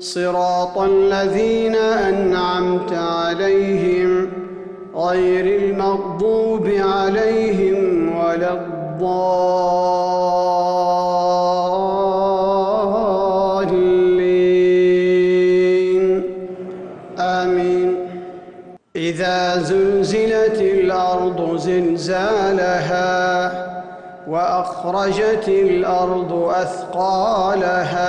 صراط الذين أنعمت عليهم غير المغضوب عليهم ولا الضالين. آمين. إذا زلزلت الأرض زلزالها وأخرجت الأرض أثقالها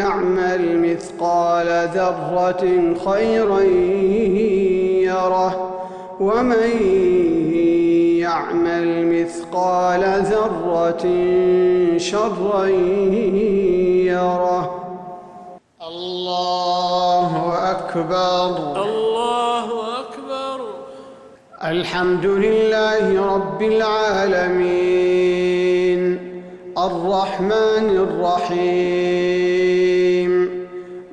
يعمل مثقال ذرة خيرا يره ومن يعمل مثقال ذرة شرا يره. الله أكبر. الله أكبر. الحمد لله رب العالمين. الرحمن الرحيم.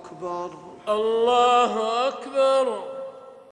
أكبر. الله أكبر.